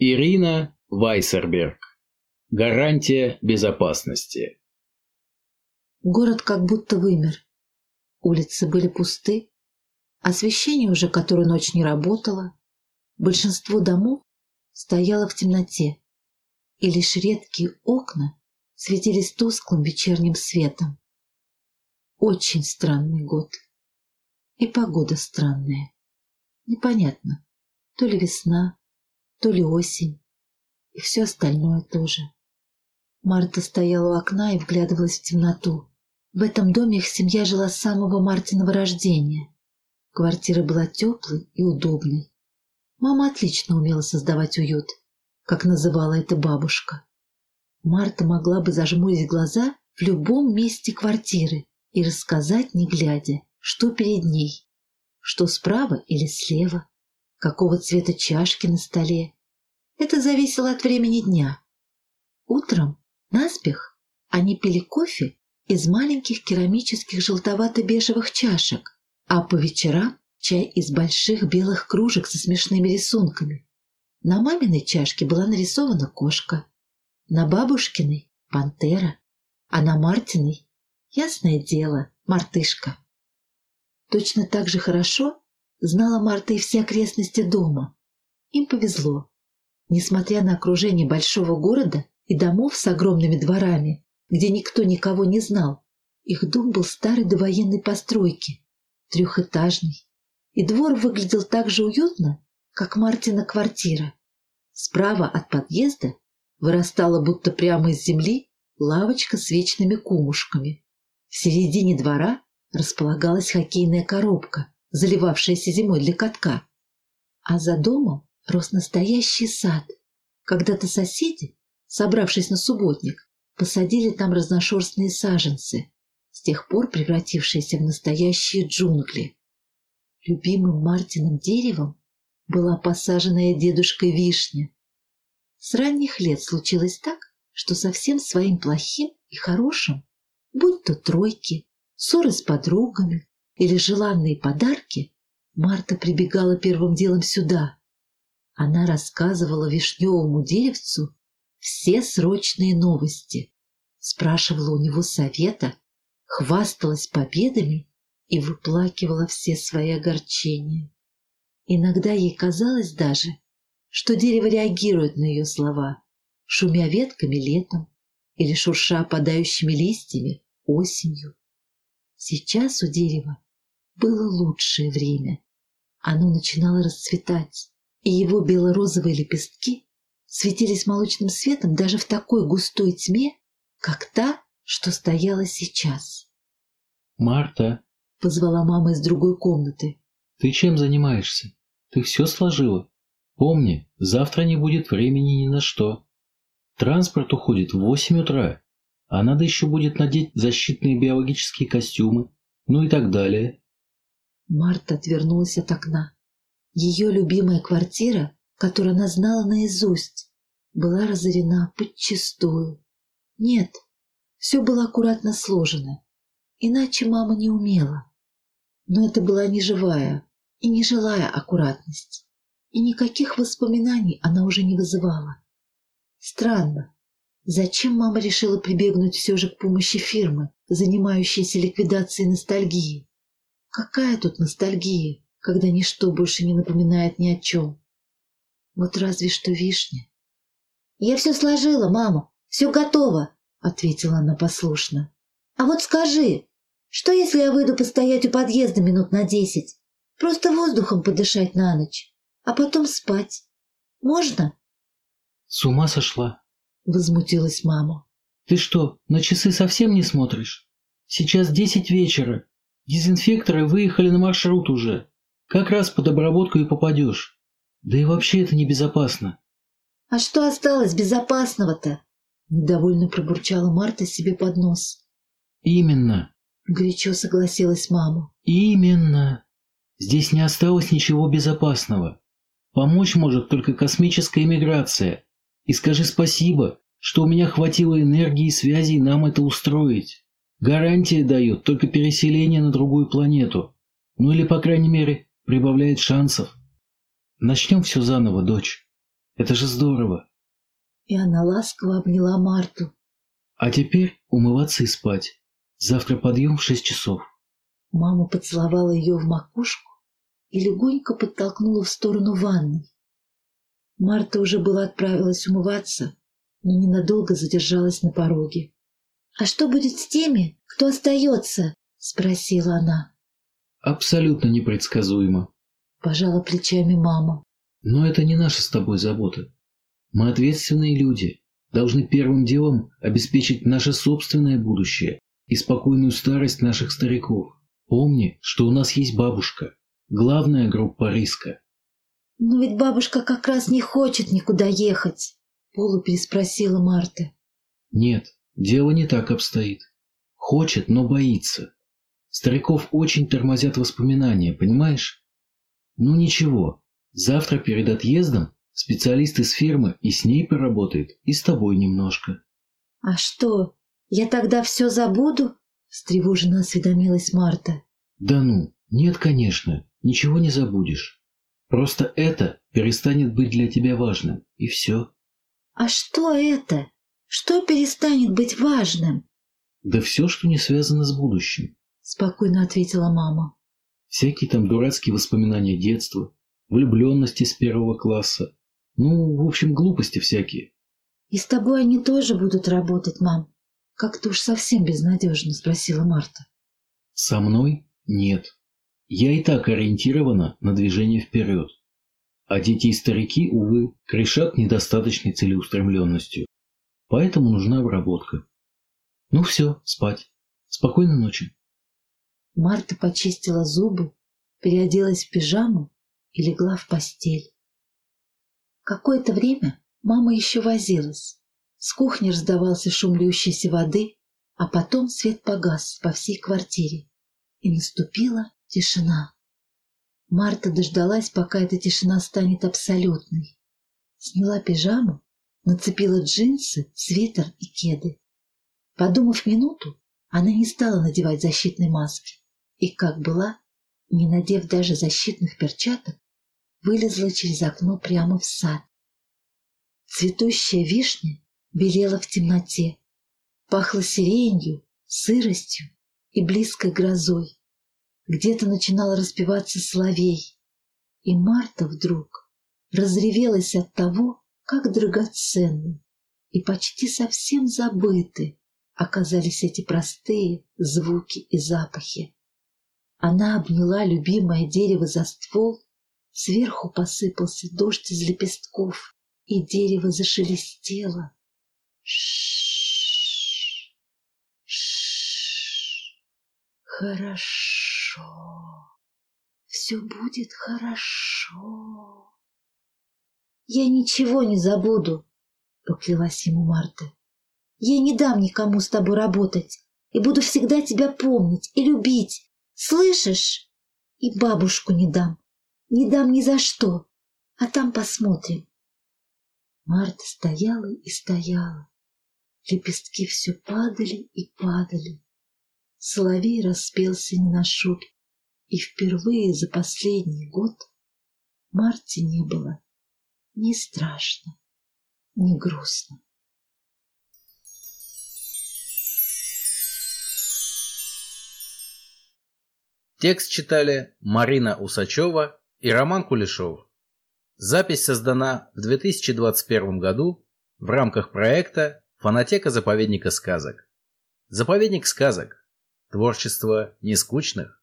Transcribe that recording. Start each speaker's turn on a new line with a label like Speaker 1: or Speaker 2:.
Speaker 1: Ирина Вайсерберг. Гарантия безопасности.
Speaker 2: Город как будто вымер. Улицы были пусты, освещение уже которую ночь не работало, большинство домов стояло в темноте, и лишь редкие окна светились тусклым вечерним светом. Очень странный год. И погода странная. Непонятно, то ли весна, то ли осень, и все остальное тоже. Марта стояла у окна и вглядывалась в темноту. В этом доме их семья жила с самого Мартиного рождения. Квартира была теплой и удобной. Мама отлично умела создавать уют, как называла это бабушка. Марта могла бы зажмурить глаза в любом месте квартиры и рассказать, не глядя, что перед ней, что справа или слева, какого цвета чашки на столе. Это зависело от времени дня. Утром, наспех, они пили кофе из маленьких керамических желтовато-бежевых чашек, а по вечерам чай из больших белых кружек со смешными рисунками. На маминой чашке была нарисована кошка, на бабушкиной — пантера, а на Мартиной, ясное дело, мартышка. Точно так же хорошо знала Марта и все окрестности дома. Им повезло. Несмотря на окружение большого города и домов с огромными дворами, где никто никого не знал, их дом был старой довоенной постройки, трехэтажный, и двор выглядел так же уютно, как Мартина квартира. Справа от подъезда вырастала будто прямо из земли лавочка с вечными кумушками. В середине двора располагалась хоккейная коробка, заливавшаяся зимой для катка. А за домом рос настоящий сад. Когда-то соседи, собравшись на субботник, посадили там разношерстные саженцы, с тех пор превратившиеся в настоящие джунгли. Любимым Мартиным деревом была посаженная дедушкой вишня. С ранних лет случилось так, что совсем своим плохим и хорошим, будь то тройки, ссоры с подругами, или желанные подарки, Марта прибегала первым делом сюда. Она рассказывала вишневому деревцу все срочные новости, спрашивала у него совета, хвасталась победами и выплакивала все свои огорчения. Иногда ей казалось даже, что дерево реагирует на ее слова, шумя ветками летом или шурша опадающими листьями осенью. Сейчас у дерева было лучшее время. Оно начинало расцветать, и его бело-розовые лепестки светились молочным светом даже в такой густой тьме, как та, что стояла сейчас.
Speaker 1: «Марта!»
Speaker 2: — позвала мама из другой комнаты.
Speaker 1: «Ты чем занимаешься? Ты все сложила? Помни, завтра не будет времени ни на что. Транспорт уходит в восемь утра, а надо еще будет надеть защитные биологические костюмы, ну и так далее.
Speaker 2: Марта отвернулась от окна. Ее любимая квартира, которую она знала наизусть, была разорена подчистую. Нет, все было аккуратно сложено, иначе мама не умела. Но это была не живая и не жилая аккуратность, и никаких воспоминаний она уже не вызывала. Странно, зачем мама решила прибегнуть все же к помощи фирмы, занимающейся ликвидацией ностальгии? Какая тут ностальгия, когда ничто больше не напоминает ни о чем? Вот разве что вишня. «Я все сложила, мама, все готово», — ответила она послушно. «А вот скажи, что если я выйду постоять у подъезда минут на десять? Просто воздухом подышать на ночь, а потом спать. Можно?»
Speaker 1: «С ума сошла?»
Speaker 2: — возмутилась мама.
Speaker 1: «Ты что, на часы совсем не смотришь? Сейчас десять вечера. Дезинфекторы выехали на маршрут уже. Как раз под обработку и попадешь. Да и вообще это небезопасно.
Speaker 2: А что осталось безопасного-то? Недовольно пробурчала Марта себе под нос.
Speaker 1: Именно.
Speaker 2: Горячо согласилась мама.
Speaker 1: Именно. Здесь не осталось ничего безопасного. Помочь может только космическая миграция. И скажи спасибо, что у меня хватило энергии и связей нам это устроить. Гарантия дает только переселение на другую планету. Ну или, по крайней мере, прибавляет шансов. Начнем все заново, дочь. Это же здорово.
Speaker 2: И она ласково обняла Марту.
Speaker 1: А теперь умываться и спать. Завтра подъем в шесть часов.
Speaker 2: Мама поцеловала ее в макушку и легонько подтолкнула в сторону ванной. Марта уже была отправилась умываться, но ненадолго задержалась на пороге. «А что будет с теми, кто остается?» — спросила она.
Speaker 1: Абсолютно непредсказуемо.
Speaker 2: Пожала плечами мама.
Speaker 1: Но это не наша с тобой забота. Мы ответственные люди, должны первым делом обеспечить наше собственное будущее и спокойную старость наших стариков. Помни, что у нас есть бабушка, главная группа риска.
Speaker 2: «Но ведь бабушка как раз не хочет никуда ехать», — Полу переспросила Марта.
Speaker 1: «Нет, дело не так обстоит. Хочет, но боится. Стариков очень тормозят воспоминания, понимаешь? Ну ничего, завтра перед отъездом специалист из фирмы и с ней поработает, и с тобой немножко.
Speaker 2: А что, я тогда все забуду? Встревоженно осведомилась Марта.
Speaker 1: Да ну, нет, конечно, ничего не забудешь. Просто это перестанет быть для тебя важным, и все.
Speaker 2: А что это? Что перестанет быть важным?
Speaker 1: Да все, что не связано с будущим
Speaker 2: спокойно ответила мама.
Speaker 1: Всякие там дурацкие воспоминания детства, влюбленности с первого класса. Ну, в общем, глупости всякие.
Speaker 2: И с тобой они тоже будут работать, мам? Как-то уж совсем безнадежно, спросила Марта.
Speaker 1: Со мной? Нет. Я и так ориентирована на движение вперед. А дети и старики, увы, крешат недостаточной целеустремленностью. Поэтому нужна обработка. Ну все, спать. Спокойной ночи.
Speaker 2: Марта почистила зубы, переоделась в пижаму и легла в постель. Какое-то время мама еще возилась. С кухни раздавался шум льющейся воды, а потом свет погас по всей квартире, и наступила тишина. Марта дождалась, пока эта тишина станет абсолютной. Сняла пижаму, нацепила джинсы, свитер и кеды. Подумав минуту, она не стала надевать защитной маски и, как была, не надев даже защитных перчаток, вылезла через окно прямо в сад. Цветущая вишня белела в темноте, пахла сиренью, сыростью и близкой грозой. Где-то начинал распеваться соловей, и Марта вдруг разревелась от того, как драгоценны и почти совсем забыты оказались эти простые звуки и запахи. Она обняла любимое дерево за ствол, сверху посыпался дождь из лепестков, и дерево зашелестело. Ш Хорошо. Все будет хорошо. Я ничего не забуду, поклялась ему Марта. Я не дам никому с тобой работать и буду всегда тебя помнить и любить, Слышишь? И бабушку не дам. Не дам ни за что. А там посмотрим. Марта стояла и стояла. Лепестки все падали и падали. Соловей распелся не на шубе. И впервые за последний год Марте не было ни страшно, ни грустно.
Speaker 3: Текст читали Марина Усачева и Роман Кулешов. Запись создана в 2021 году в рамках проекта «Фонотека заповедника сказок». Заповедник сказок. Творчество нескучных.